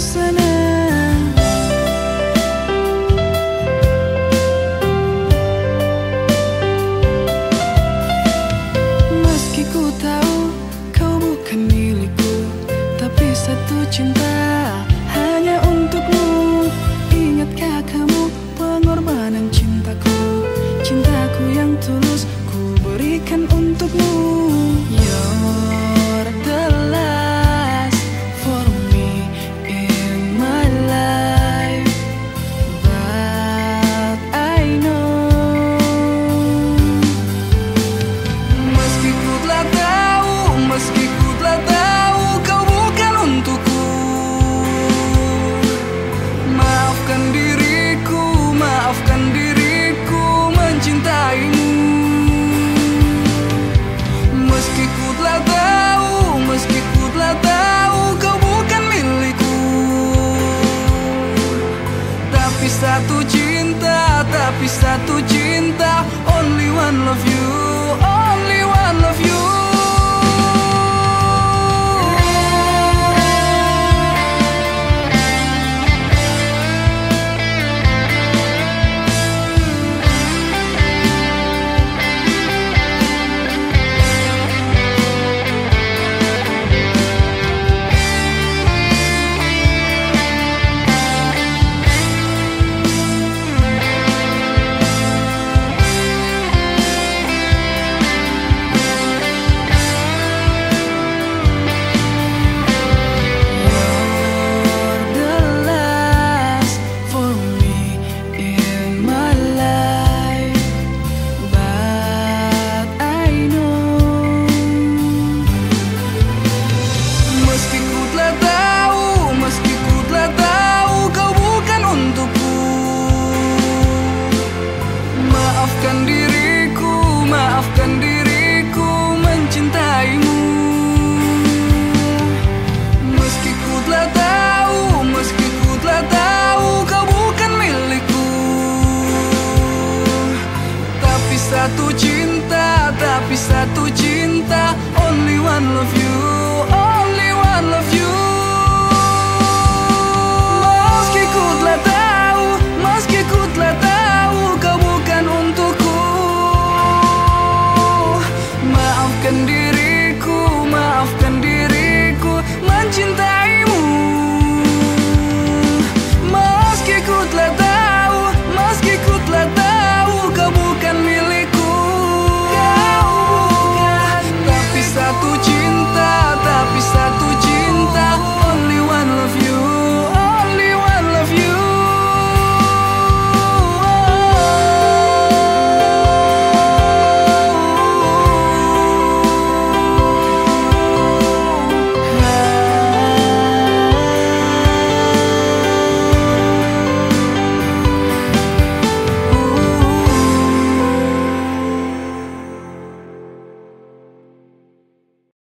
Listen. satu cinta, tapi satu cinta Only one love you, only one